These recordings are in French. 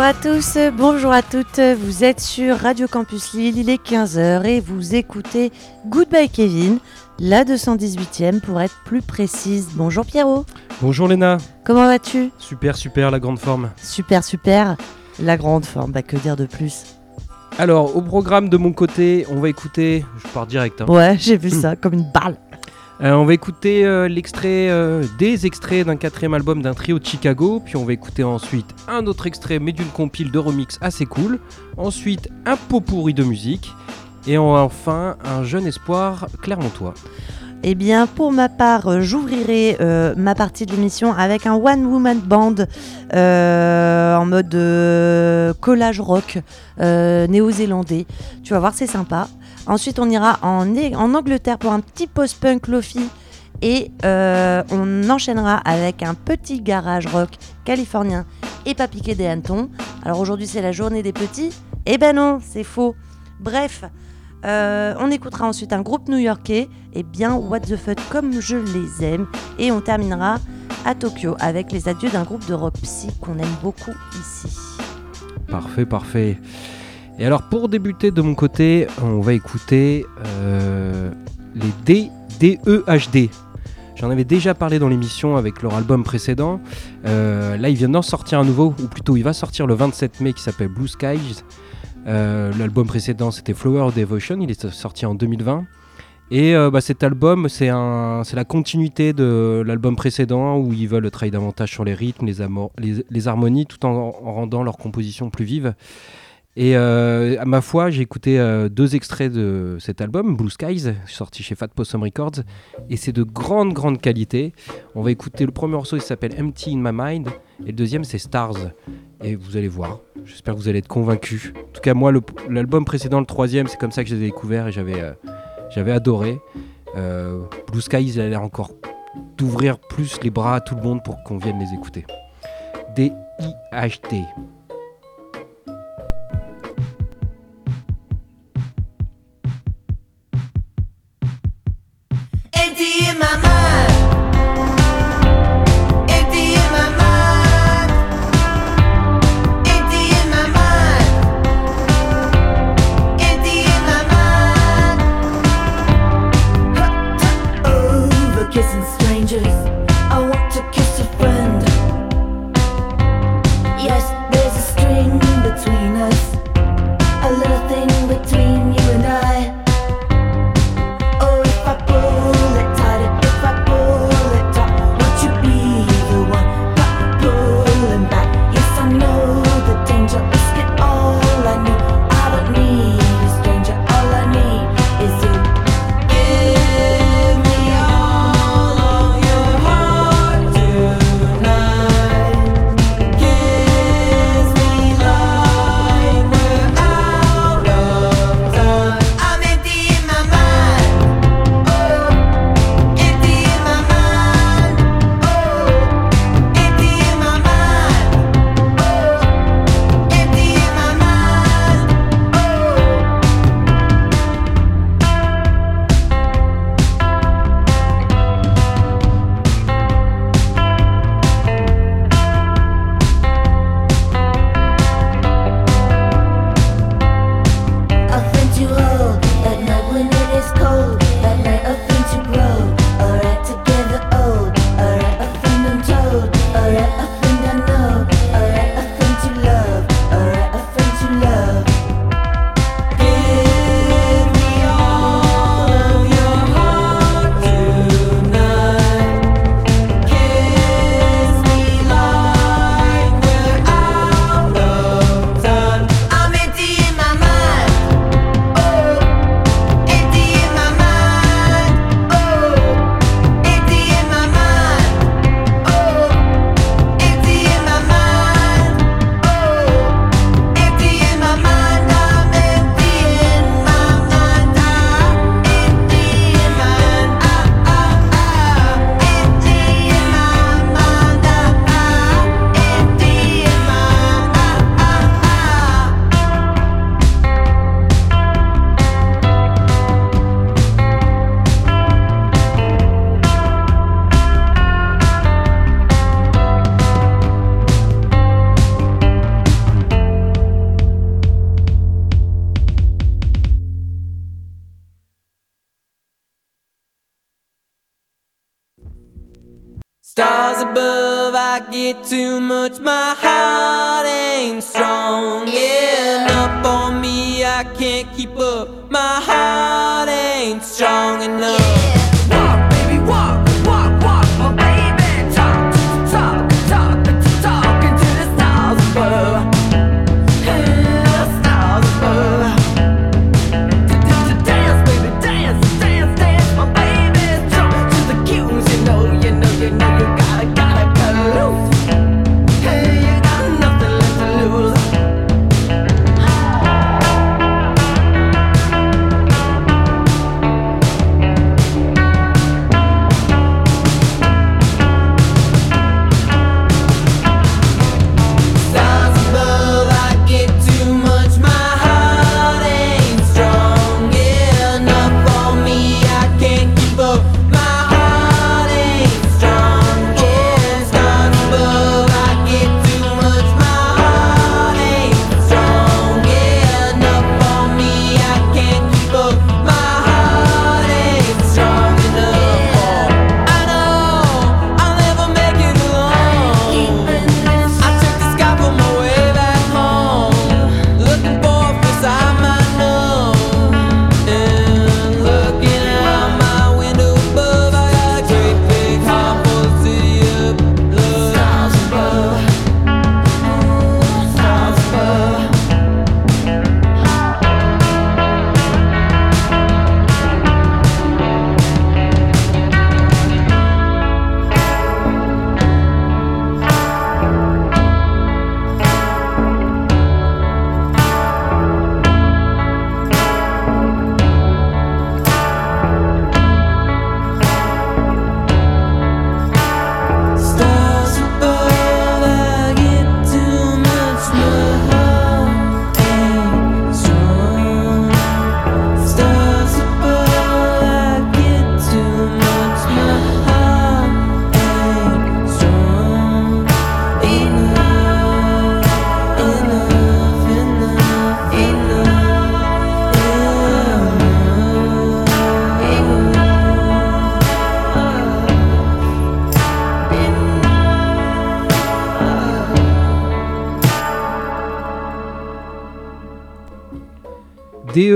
Bonjour à tous, bonjour à toutes, vous êtes sur Radio Campus Lille, il est 15h et vous écoutez Goodbye Kevin, la 218e pour être plus précise. Bonjour Pierrot. Bonjour Léna. Comment vas-tu? Super, super, la grande forme. Super, super, la grande forme, bah que dire de plus? Alors, au programme de mon côté, on va écouter, je pars direct. Hein. Ouais, j'ai vu ça, comme une balle. Euh, on va écouter euh, l'extrait, euh, des extraits d'un quatrième album d'un trio de Chicago, puis on va écouter ensuite un autre extrait, mais d'une compile de remix assez cool. Ensuite, un pot pourri de musique. Et enfin, un jeune espoir clermontois. Eh bien, pour ma part, j'ouvrirai ma partie de l'émission avec un One Woman Band en mode collage rock néo-zélandais. Tu vas voir, c'est sympa. Ensuite, on ira en, Angleterre pour un petit post-punk lofi. Et euh, on enchaînera avec un petit garage rock californien et pas piqué des hannetons. Alors aujourd'hui, c'est la journée des petits. Eh ben non, c'est faux. Bref, euh, on écoutera ensuite un groupe new-yorkais, et bien What the Fuck comme je les aime. Et on terminera à Tokyo avec les adieux d'un groupe de rock psy qu'on aime beaucoup ici. Parfait, parfait. Et alors pour débuter de mon côté, on va écouter euh, les DEHD. J'en avais déjà parlé dans l'émission avec leur album précédent. Euh, là, il vient d'en sortir un nouveau, ou plutôt il va sortir le 27 mai qui s'appelle Blue Skies. Euh, l'album précédent c'était Flower Devotion, il est sorti en 2020. Et bah, cet album, c'est la continuité de l'album précédent où ils veulent travailler davantage sur les rythmes, les, les, harmonies, tout en, en, rendant leur composition plus vive. Et euh, à ma foi, j'ai écouté euh, deux extraits de cet album, Blue Skies, sorti chez Fat Possum Records, et c'est de grande, grande qualité. On va écouter le premier morceau, il s'appelle Empty in My Mind, et le deuxième, c'est Stars. Et vous allez voir, j'espère que vous allez être convaincus. En tout cas, moi, l'album précédent, le troisième, c'est comme ça que je les ai découverts et j'avais euh, adoré. Blue Skies, a l'air encore d'ouvrir plus les bras à tout le monde pour qu'on vienne les écouter. D-I-H-T. Above, I get too much. My heart ain't strong enough for me. I can't keep up. My heart ain't strong enough.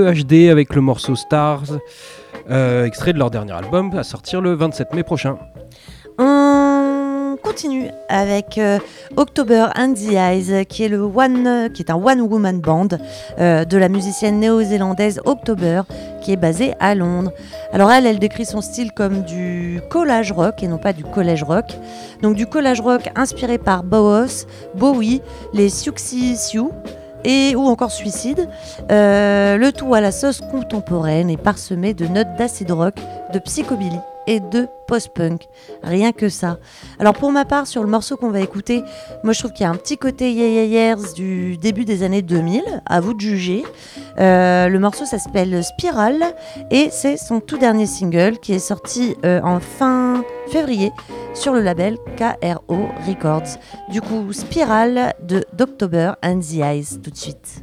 Avec le morceau Stars, euh, extrait de leur dernier album à sortir le 27 mai prochain. On continue avec euh, October and the Eyes, qui est, le one, qui est un one-woman band euh, de la musicienne néo-zélandaise October, qui est basée à Londres. Alors elle, elle décrit son style comme du collage rock et non pas du collège rock. Donc du collage rock inspiré par Boos, Bowie, les Siouxsie Sioux, et ou encore Suicide. Euh, le tout à la sauce contemporaine et parsemé de notes d'acid rock, de psychobilly et de post-punk. Rien que ça. Alors pour ma part, sur le morceau qu'on va écouter, moi je trouve qu'il y a un petit côté yeah, du début des années 2000, à vous de juger. Euh, le morceau s'appelle Spiral et c'est son tout dernier single qui est sorti euh, en fin février sur le label KRO Records. Du coup, Spiral de d'October and the Eyes tout de suite.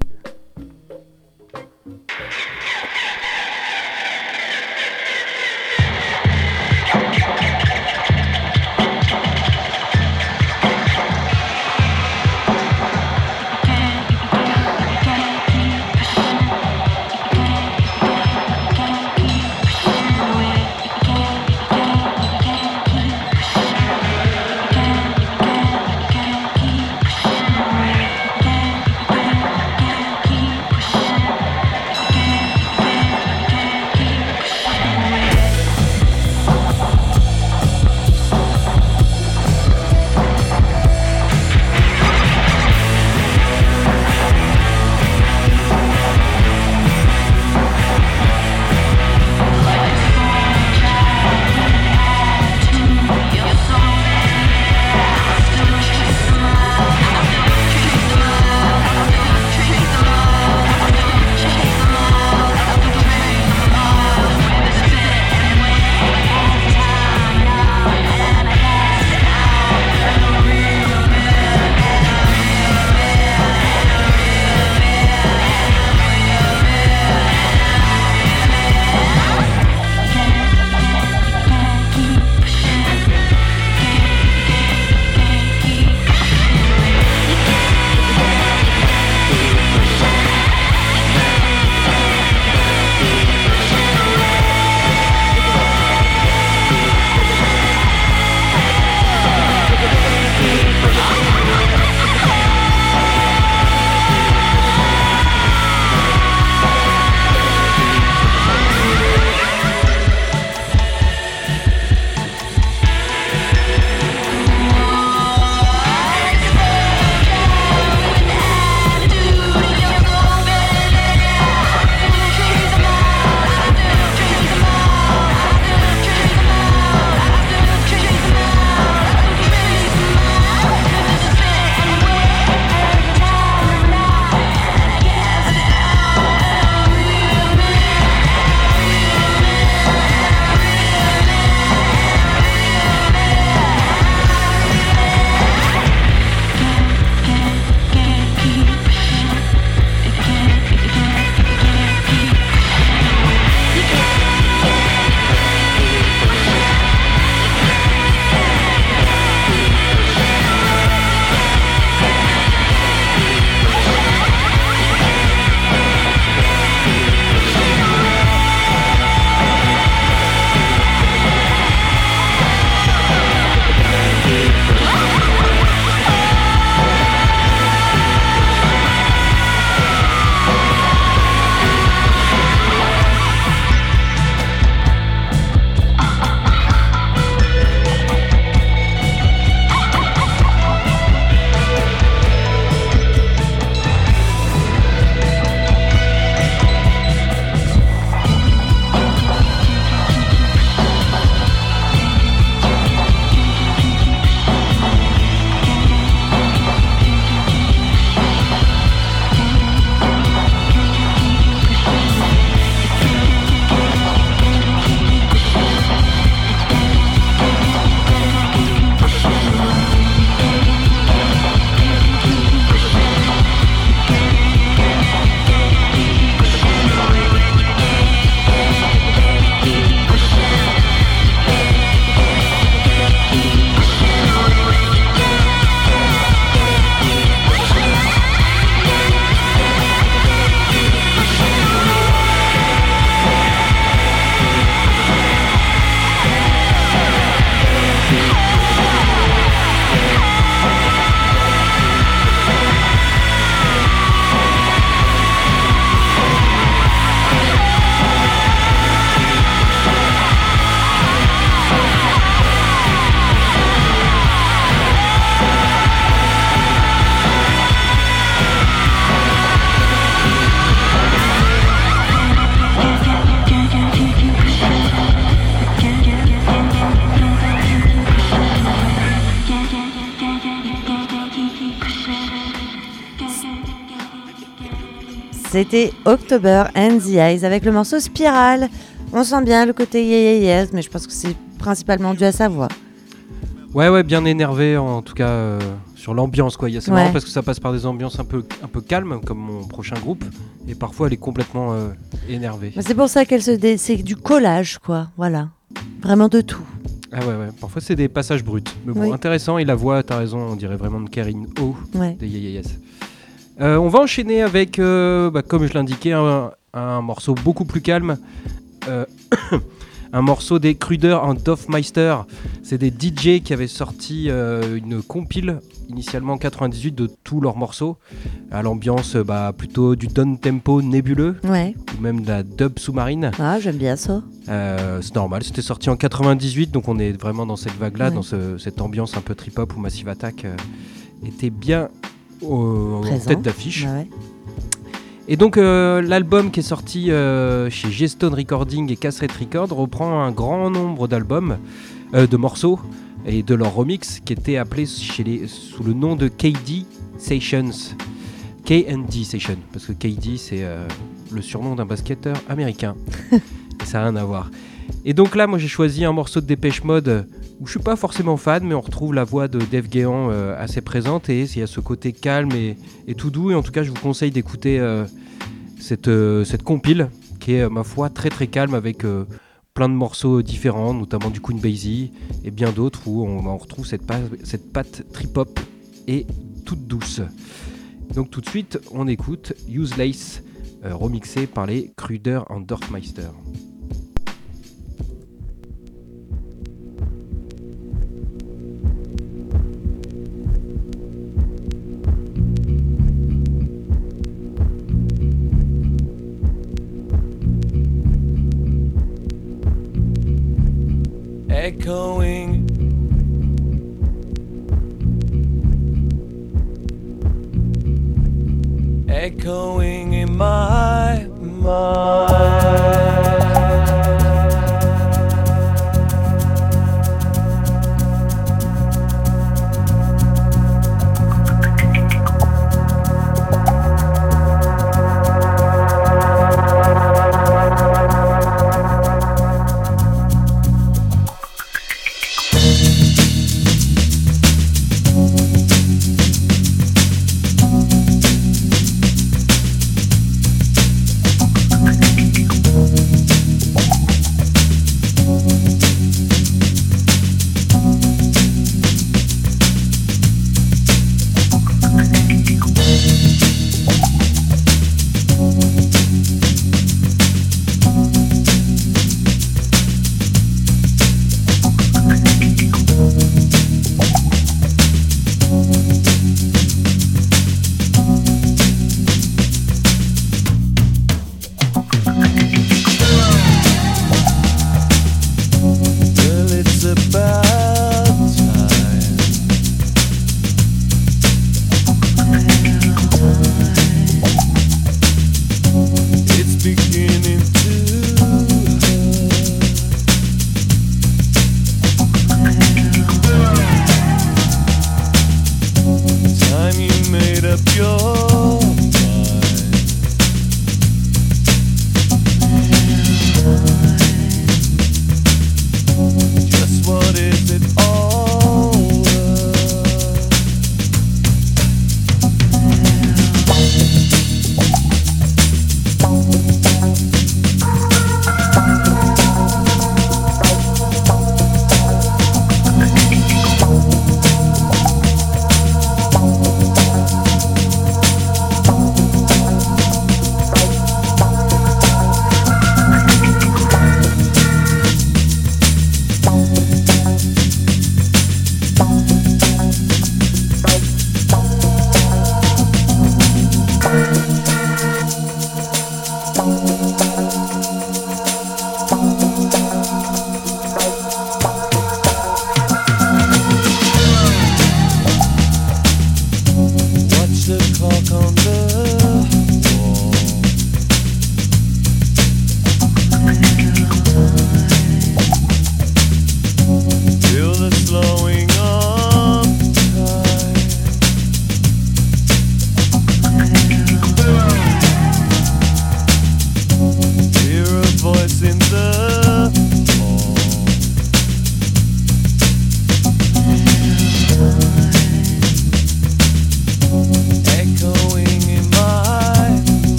C'était October and the Eyes avec le morceau Spirale. On sent bien le côté yeah, yeah, yes, mais je pense que c'est principalement dû à sa voix. Ouais, ouais, bien énervé en tout cas euh, sur l'ambiance quoi. Il y a- C'est Ouais. marrant parce que ça passe par des ambiances un peu, un peu calmes comme mon prochain groupe et parfois elle est complètement euh, énervée. Mais C'est pour ça qu'elle se dé... c'est du collage, quoi. Voilà. Vraiment de tout. Ah ouais, ouais. Parfois c'est des passages bruts. Mais bon, Oui. intéressant et la voix, t'as raison, on dirait vraiment de Karine O Ouais. de Yeah Yeah Yes. Euh, on va enchaîner avec, euh, bah, comme je l'indiquais, un, un morceau beaucoup plus calme. Euh, un morceau des Kruder en Dorfmeister. C'est des DJ qui avaient sorti une compile initialement en 98 de tous leurs morceaux. À l'ambiance bah, plutôt du down tempo nébuleux Ouais. ou même de la dub sous-marine. Ah, j'aime bien ça. Euh, c'est normal, c'était sorti en 98, donc on est vraiment dans cette vague-là, Ouais. dans ce- cette ambiance un peu trip-hop où Massive Attack euh, était bien en Présent. tête d'affiche. Ah ouais. Et donc euh, l'album qui est sorti euh, chez G-Stone Recording et Cassette Record reprend un grand nombre d'albums, euh, de morceaux et de leurs remix qui étaient appelés chez les, sous le nom de KD Sessions. KD Session, parce que KD c'est euh, le surnom d'un basketteur américain. et ça n'a rien à voir. Et donc là, moi j'ai choisi un morceau de Dépêche Mode euh, où je suis pas forcément fan, mais on retrouve la voix de Dave Guéant euh, assez présente et il y a ce côté calme et, tout doux. Et en tout cas, je vous conseille d'écouter euh, cette, euh, cette compile qui est, ma foi, très très calme avec plein de morceaux différents, notamment du Queen Basie et bien d'autres où on, retrouve cette, pa- cette patte trip-hop et toute douce. Donc tout de suite, on écoute euh, remixé par les Kruder en Dorfmeister. Echoing. Echoing in my mind.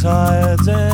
Tired eh?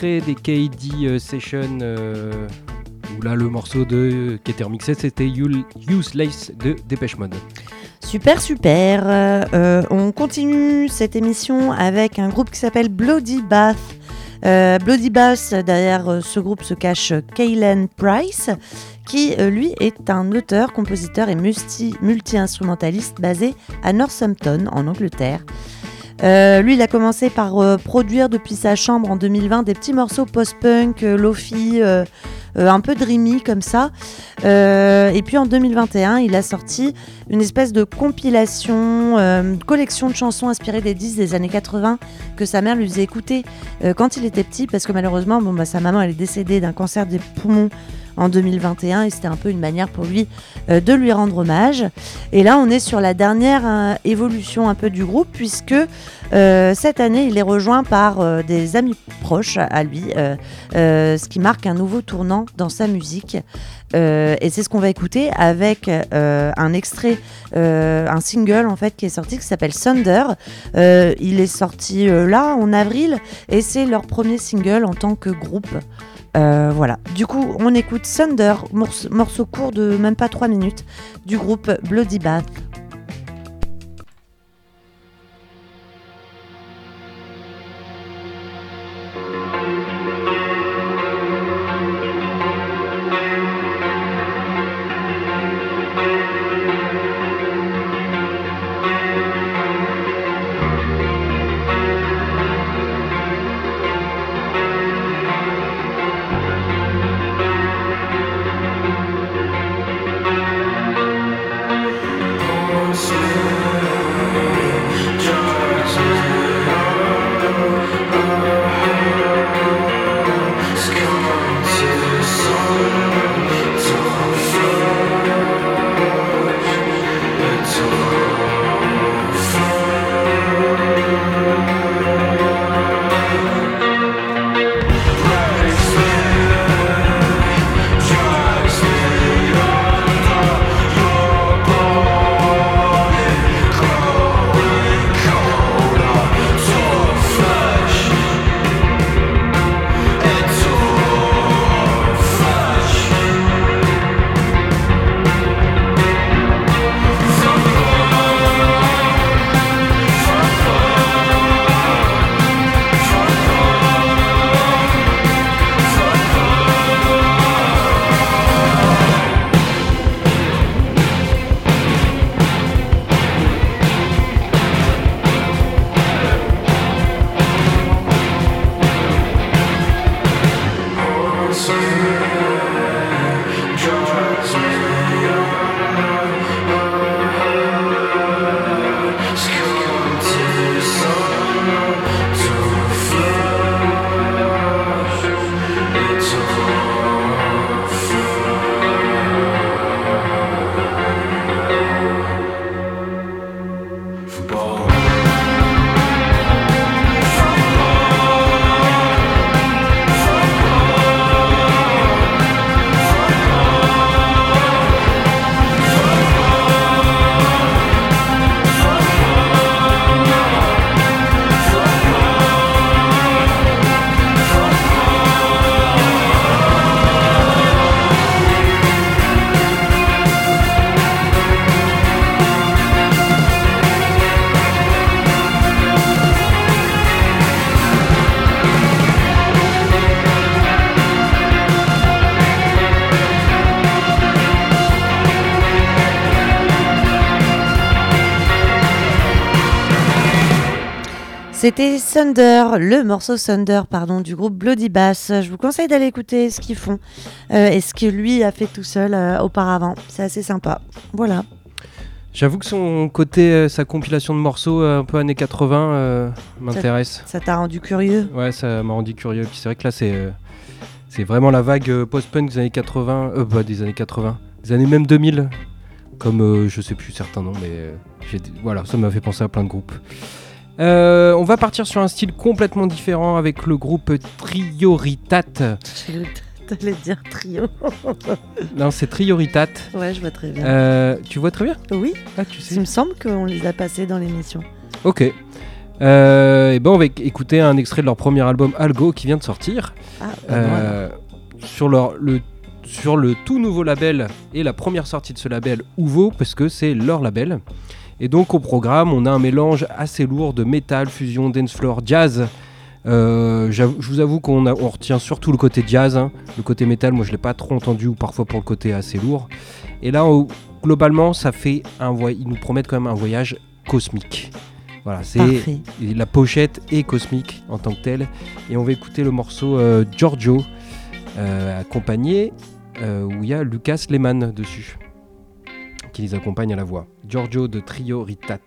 Des KD euh, Sessions, euh, où là le morceau de, qui était remixé c'était Useless de Dépêche Mode. Super, super. Euh, euh, on continue cette émission avec un groupe qui s'appelle Bloody Bath. Euh, Bloody Bath, derrière euh, ce groupe se cache Kaylen Price, qui euh, lui est un auteur, compositeur et multi- multi-instrumentaliste basé à Northampton, en Angleterre. Euh, lui, il a commencé par euh, produire depuis sa chambre en 2020 des petits morceaux post-punk, euh, lofi, un peu dreamy comme ça. Et puis en 2021, il a sorti une espèce de compilation, collection de chansons inspirées des disques des années 80 que sa mère lui faisait écouter quand il était petit, parce que malheureusement, bon, bah, sa maman elle est décédée d'un cancer des poumons en 2021 et c'était un peu une manière pour lui euh, de lui rendre hommage. Et là, on est sur la dernière euh, évolution un peu du groupe puisque euh, cette année, il est rejoint par des amis proches à lui, ce qui marque un nouveau tournant dans sa musique. Et c'est ce qu'on va écouter avec un extrait, un single en fait qui est sorti qui s'appelle Thunder. Il est sorti là en avril et c'est leur premier single en tant que groupe. Euh, voilà. Du coup, on écoute Thunder, morceau, morceau court de même pas 3 minutes du groupe Bloody Bath. C'était Thunder, le morceau Thunder, pardon, du groupe Bloody Bass. Je vous conseille d'aller écouter ce qu'ils font euh, et ce que lui a fait tout seul euh, auparavant. C'est assez sympa. Voilà. J'avoue que son côté, euh, sa compilation de morceaux un peu années 80 euh, m'intéresse. Ça t'a rendu curieux? Ouais, ça m'a rendu curieux. Puis c'est vrai que là, c'est c'est vraiment la vague post-punk des années 80, euh, pas des années 80, des années même 2000. Comme je sais plus certains noms, mais j'ai- voilà, ça m'a fait penser à plein de groupes. Euh, on va partir sur un style complètement différent avec le groupe Trioritat. T'allais dire trio. Non, c'est Trioritat. ouais, je vois très bien. Euh, tu vois très bien Oui, Ah, tu sais. il me semble qu'on les a passés dans l'émission. Ok. Euh, et ben on va éc- écouter un extrait de leur premier album Algo qui vient de sortir. Ah, bah, voilà. Euh, sur leur, le sur le tout nouveau label et la première sortie de ce label Ouvo parce que c'est leur label. Et donc au programme, on a un mélange assez lourd de métal, fusion, dance floor, jazz. Euh, je vous avoue qu'on on retient surtout le côté jazz, hein. le côté métal. Moi, je l'ai pas trop entendu ou parfois pour le côté assez lourd. Et là, on- globalement, ça fait un ils nous promettent quand même un voyage cosmique. Voilà, c'est la pochette est cosmique en tant que telle. Et on va écouter le morceau euh, Giorgio, euh, accompagné, où il y a Lucas Lehmann dessus, qui les accompagne à la voix. Giorgio de Trio Ritat.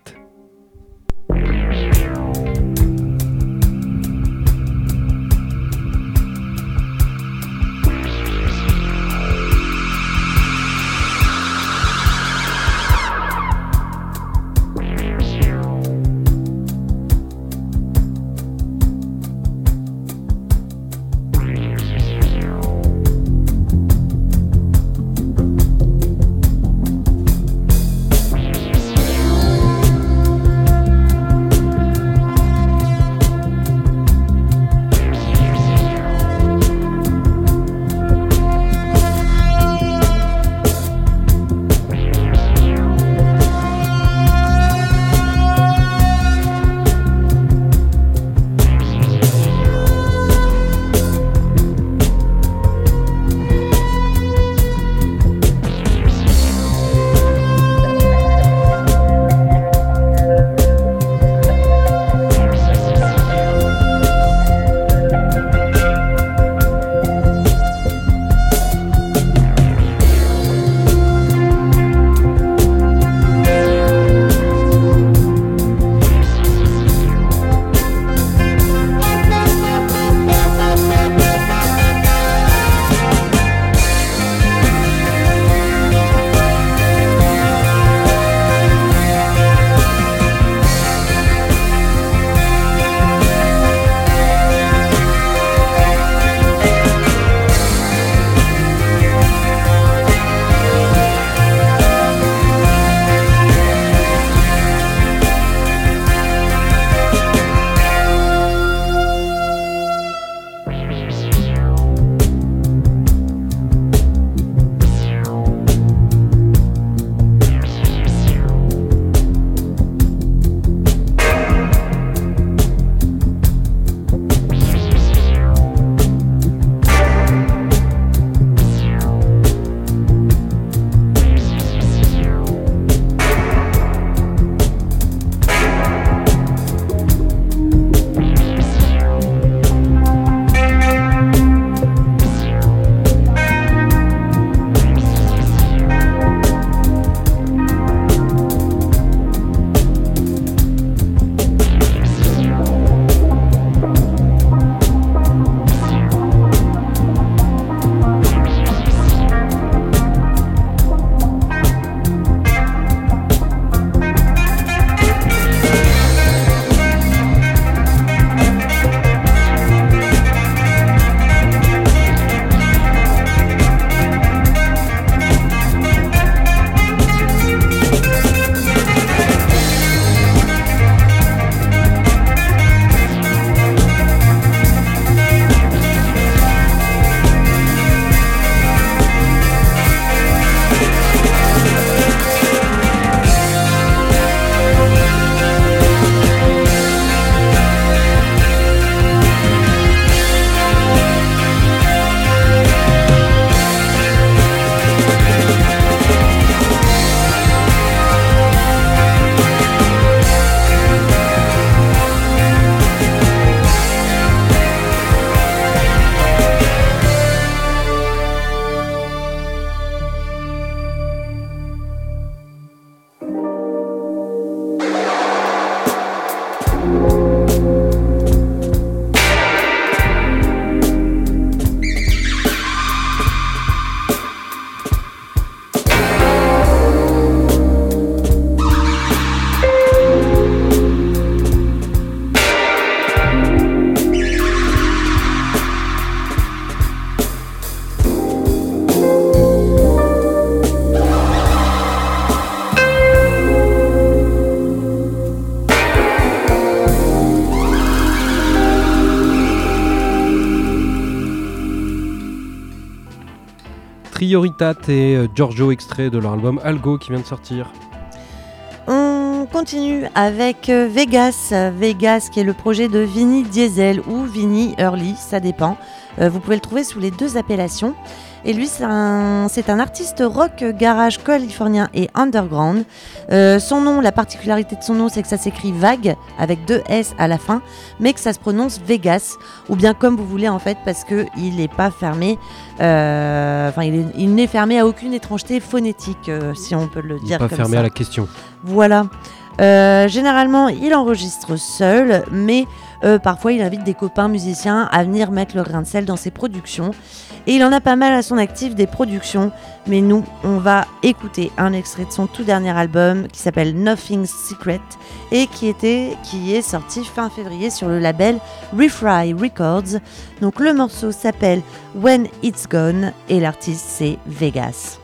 Et euh, Giorgio extrait de leur album Algo qui vient de sortir. On continue avec euh, Vegas. Vegas qui est le projet de Vinny Diesel ou Vinny Early, ça dépend. Euh, vous pouvez le trouver sous les deux appellations. Et lui, c'est un artiste rock garage californien et underground. Euh, son nom, la particularité de son nom, c'est que ça s'écrit vague avec deux S à la fin, mais que ça se prononce Vegas, ou bien comme vous voulez en fait, parce que il n'est pas fermé. euh, Enfin, il, est- il n'est fermé à aucune étrangeté phonétique, euh, si on peut le Il n'est dire pas comme fermé ça. à la question. Voilà. Euh, généralement, il enregistre seul, mais euh, parfois il invite des copains musiciens à venir mettre le grain de sel dans ses productions. Et il en a pas mal à son actif des productions, mais nous, on va écouter un extrait de son tout dernier album qui s'appelle Nothing Secret et qui, qui est sorti fin février sur le label Refry Records. Donc le morceau s'appelle When It's Gone et l'artiste c'est Vegas.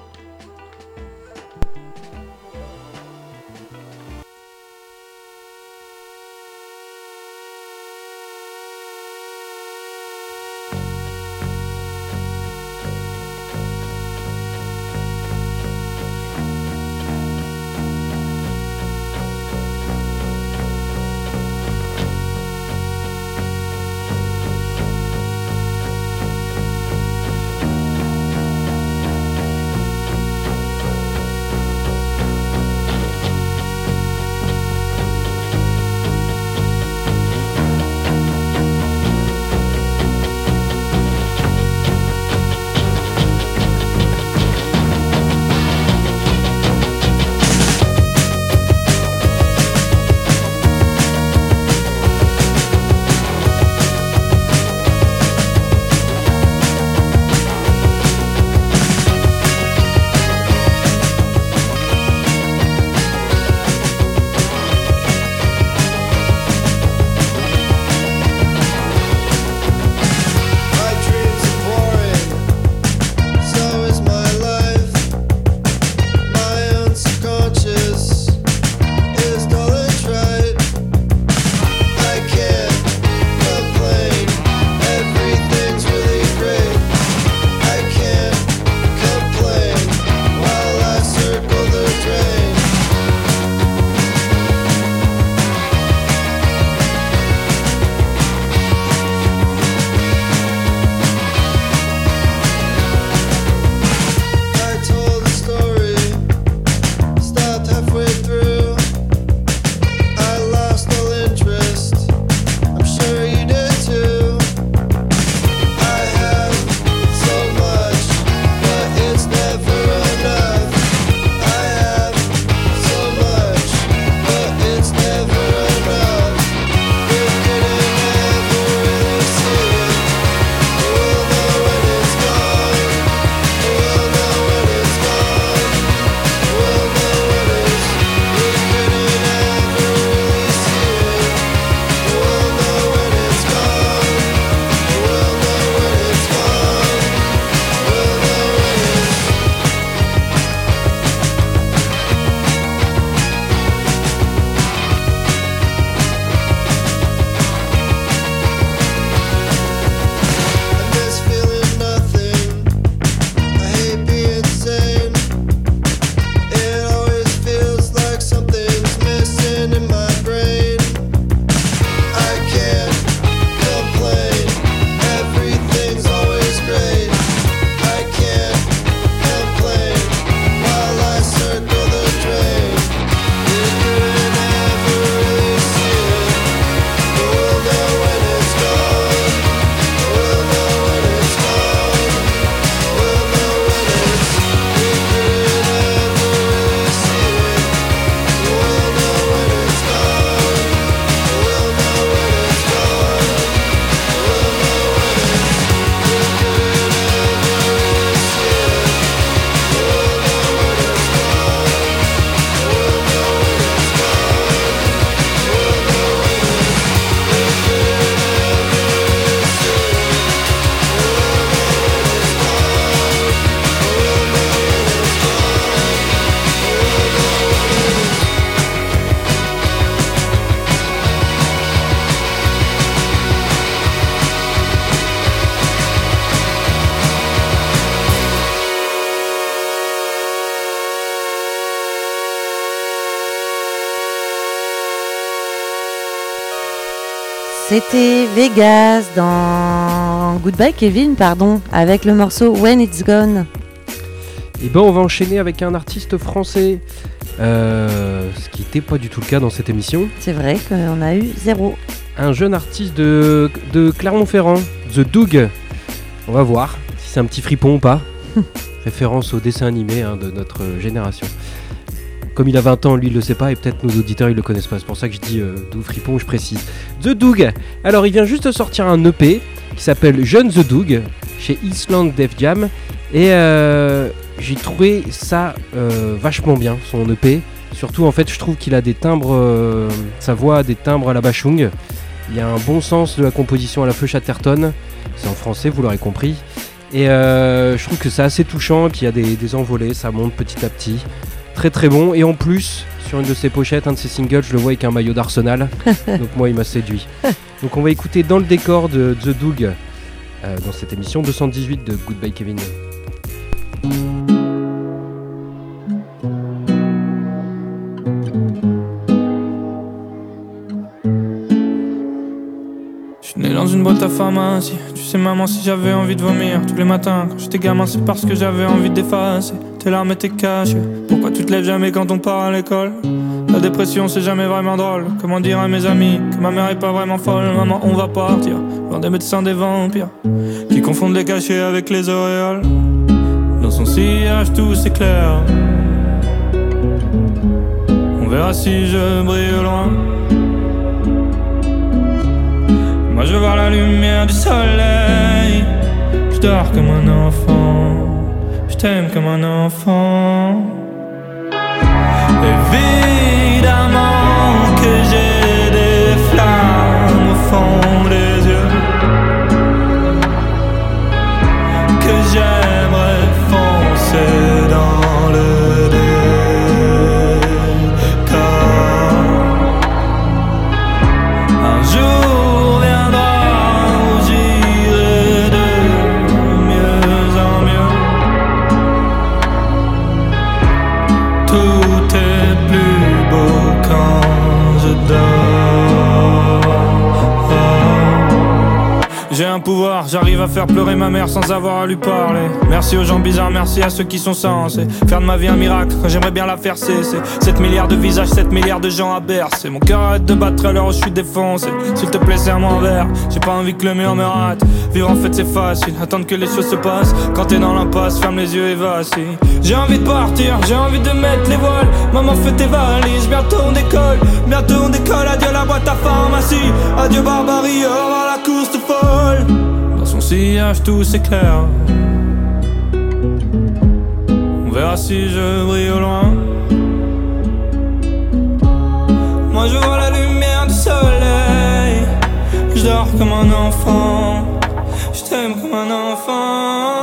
C'était Vegas dans Goodbye Kevin, pardon, avec le morceau When It's Gone. Et ben on va enchaîner avec un artiste français, euh, ce qui n'était pas du tout le cas dans cette émission. C'est vrai qu'on a eu zéro. Un jeune artiste de, de Clermont-Ferrand, The Doug. On va voir si c'est un petit fripon ou pas. Référence au dessin animé hein, de notre génération. Comme il a 20 ans, lui il le sait pas et peut-être nos auditeurs ils le connaissent pas. C'est pour ça que je dis euh, Doug Fripon, je précise. The Doug. Alors il vient juste de sortir un EP qui s'appelle Jeune The Doug chez Island Def Jam et euh, j'ai trouvé ça euh, vachement bien son EP. Surtout en fait je trouve qu'il a des timbres, euh, sa voix a des timbres à la Bachung. Il y a un bon sens de la composition à la feu Chatterton. C'est en français, vous l'aurez compris. Et je trouve que c'est assez touchant, et puis y a des envolées, ça monte petit à petit. Très très bon. Et en plus, sur une de ses pochettes, un de ses singles, je le vois avec un maillot d'Arsenal. Donc moi, il m'a séduit. Donc on va écouter dans le décor de The Doug, euh, dans cette émission 218 de Goodbye Kevin. Je suis né dans une boîte à pharmacie. Tu sais, maman, si j'avais envie de vomir tous les matins quand j'étais gamin, c'est parce que j'avais envie d'effacer tes larmes et tes. Pourquoi tu te lèves jamais quand on part à l'école? La dépression, c'est jamais vraiment drôle. Comment dire à mes amis que ma mère est pas vraiment folle? Maman, on va partir. Loin des médecins, des vampires qui confondent les cachets avec les auréoles. Dans son sillage, tout s'éclaire. On verra si je brille loin. Moi je vois la lumière du soleil. Je dors comme un enfant. T'aime comme un enfant. Évidemment que j'ai des flammes au fond des yeux. Que j'aimerais j'arrive à faire pleurer ma mère sans avoir à lui parler. Merci aux gens bizarres, merci à ceux qui sont censés faire de ma vie un miracle. J'aimerais bien la faire cesser. 7 milliards de visages, 7 milliards de gens à bercer. Mon cœur arrête de battre à l'heure où je suis défoncé. S'il te plaît, serre-moi un verre. J'ai pas envie que le mur me rate. Vivre en fait c'est facile, attendre que les choses se passent. Quand t'es dans l'impasse, ferme les yeux et vacille. J'ai envie de partir, j'ai envie de mettre les voiles. Maman, fais tes valises, bientôt on décolle. Bientôt on décolle, adieu la boîte à pharmacie. Adieu Barbarie, au la course sillage, tout s'éclaire. On verra si je brille au loin. Moi je vois la lumière du soleil. Je dors comme un enfant. Je t'aime comme un enfant.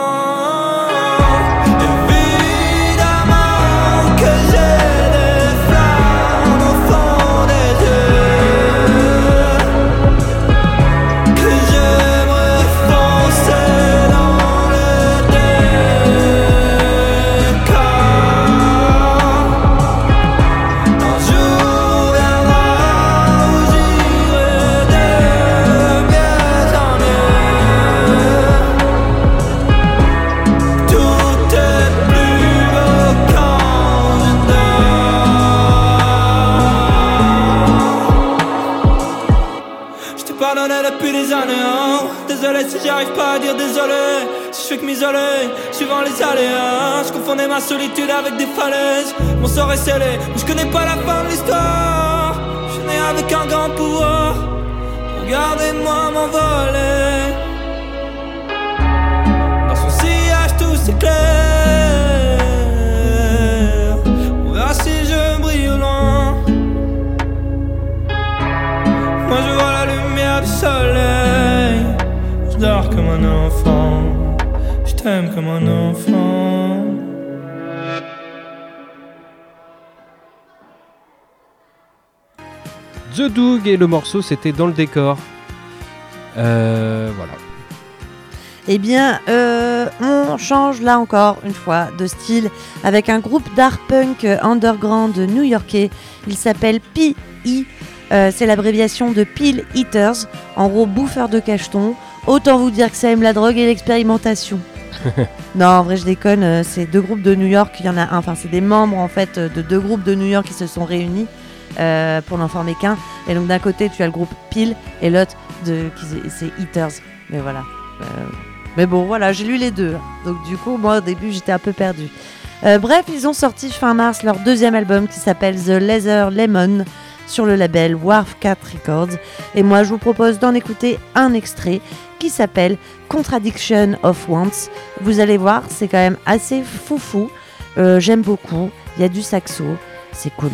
Suivant les aléas. Je confondais ma solitude avec des falaises. Mon sort est scellé, mais je connais pas la fin de l'histoire. Je né avec un grand pouvoir. Regardez-moi m'envoler. Dans son sillage, tout s'éclaire. On verra si je brille au loin. Moi je vois la lumière du soleil. Je dors comme un enfant. T'aime comme un enfant. The Doug et le morceau c'était dans le décor. Euh, voilà. Eh bien, euh, on change là encore une fois de style avec un groupe d'art punk underground new-yorkais. Il s'appelle P.I. Euh, c'est l'abréviation de Peel Eaters, en gros bouffeur de cachetons. Autant vous dire que ça aime la drogue et l'expérimentation. non, en vrai, je déconne. euh, C'est deux groupes de New York. Il y en a un. Enfin, c'est des membres en fait euh, de deux groupes de New York qui se sont réunis euh, pour n'en former qu'un. Et donc d'un côté, tu as le groupe Peel et l'autre c'est- Eaters. Mais voilà. Mais bon, voilà, j'ai lu les deux. Donc du coup, moi au début, j'étais un peu perdue. Bref, ils ont sorti fin mars leur deuxième album qui s'appelle The Leather Lemon sur le label Wharf Cat Records. Et moi, je vous propose d'en écouter un extrait qui s'appelle Contradiction of Wants. Vous allez voir, c'est quand même assez foufou. Euh, J'aime beaucoup. Il y a du saxo. C'est cool.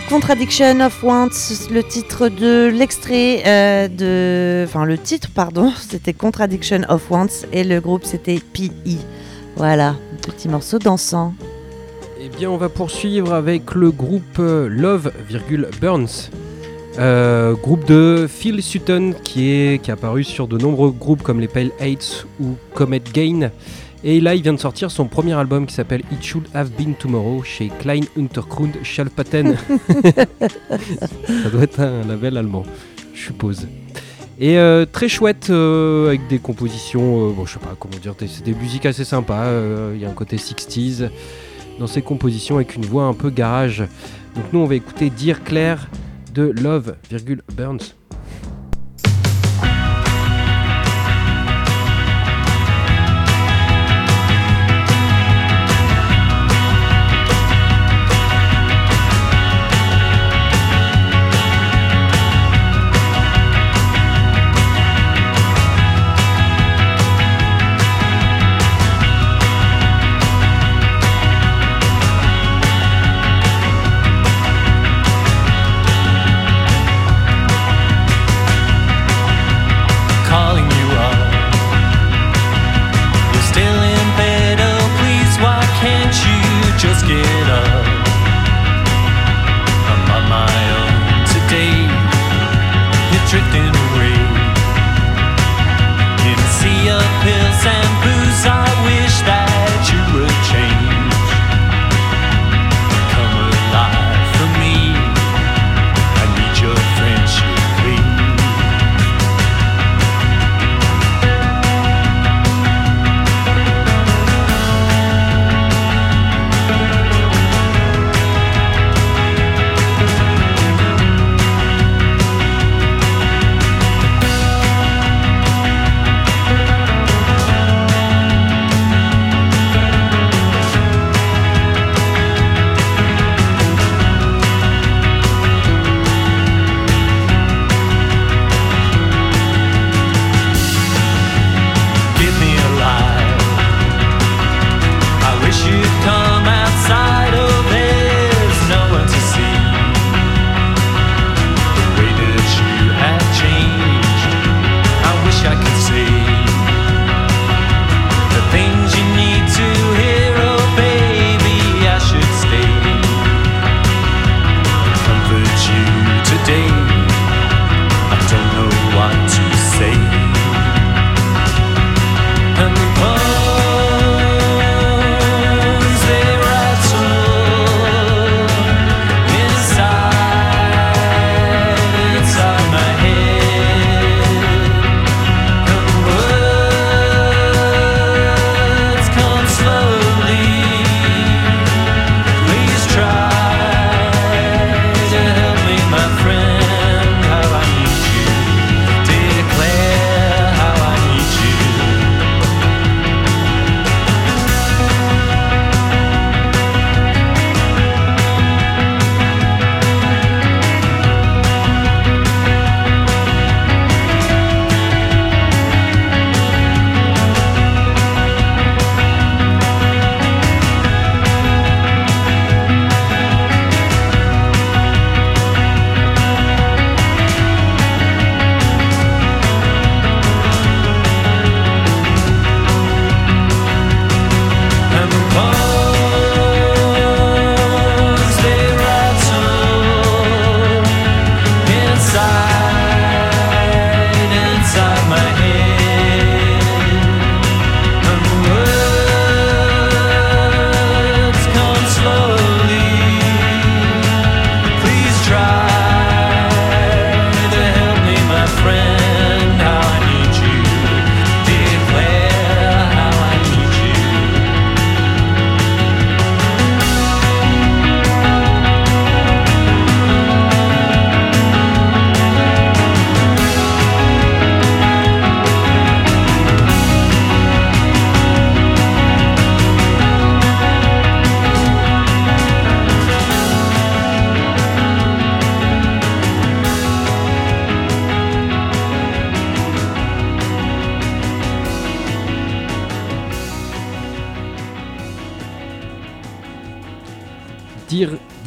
Contradiction of Wants, le titre de l'extrait euh, de. Enfin, le titre, pardon, c'était Contradiction of Wants et le groupe c'était P.I. Voilà, petit morceau dansant. Eh bien, on va poursuivre avec le groupe euh, Love, Burns. Euh, groupe de Phil Sutton qui est, qui est apparu sur de nombreux groupes comme les Pale Eights ou Comet Gain. Et là, il vient de sortir son premier album qui s'appelle It Should Have Been Tomorrow chez Klein Untergrund Schallplatten. Ça doit être un label allemand, je suppose. Et euh, très chouette, euh, avec des compositions, euh, bon, je sais pas comment dire, c'est des musiques assez sympas. Il y a un côté 60s dans ses compositions avec une voix un peu garage. Donc nous, on va écouter Dire Claire de Love, Burns.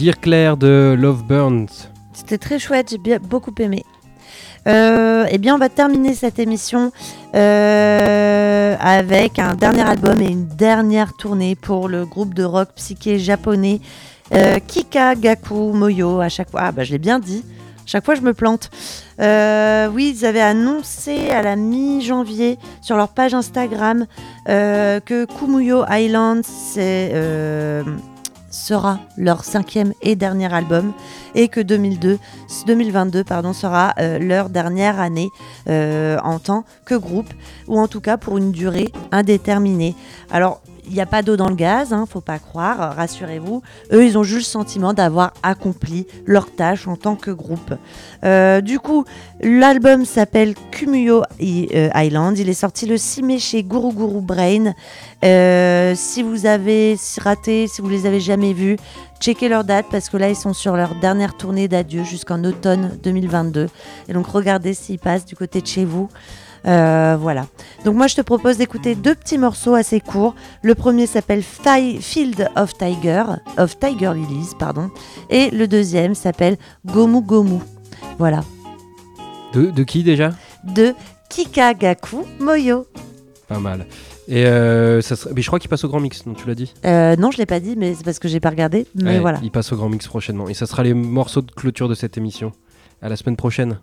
Dire, Claire de Love Burns. C'était très chouette, j'ai beaucoup aimé. Euh, eh bien, on va terminer cette émission euh, avec un dernier album et une dernière tournée pour le groupe de rock psyché japonais euh, Kika Gaku Moyo. À chaque fois, ah bah je l'ai bien dit. Chaque fois, je me plante. Oui, ils avaient annoncé à la mi-janvier sur leur page Instagram que Kumuyo Island c'est, sera leur cinquième et dernier album et que 2002, 2022 pardon, sera euh, leur dernière année euh, en tant que groupe ou en tout cas pour une durée indéterminée. Alors, il n'y a pas d'eau dans le gaz, hein, faut pas croire, rassurez-vous. Eux, ils ont juste le sentiment d'avoir accompli leur tâche en tant que groupe. Euh, du coup, l'album s'appelle euh, Island. Il est sorti le 6 mai chez Guru Guru Brain. Euh, si vous avez raté, si vous les avez jamais vus, checkez leur date parce que là, ils sont sur leur dernière tournée d'adieu jusqu'en automne 2022. Et donc, regardez s'ils passent du côté de chez vous. Euh, voilà. Donc moi je te propose d'écouter deux petits morceaux assez courts. Le premier s'appelle Fi- Field of Tiger, of Tiger Lilies, pardon, et le deuxième s'appelle Gomu Gomu. Voilà. De, de qui déjà? De Kikagaku Moyo. Pas mal. Et euh, ça serait- mais je crois qu'il passe au Grand Mix, non, tu l'as dit Euh, non, je l'ai pas dit, mais c'est parce que j'ai pas regardé. Mais Ouais, voilà. Il passe au Grand Mix prochainement. Et ça sera les morceaux de clôture de cette émission. À la semaine prochaine.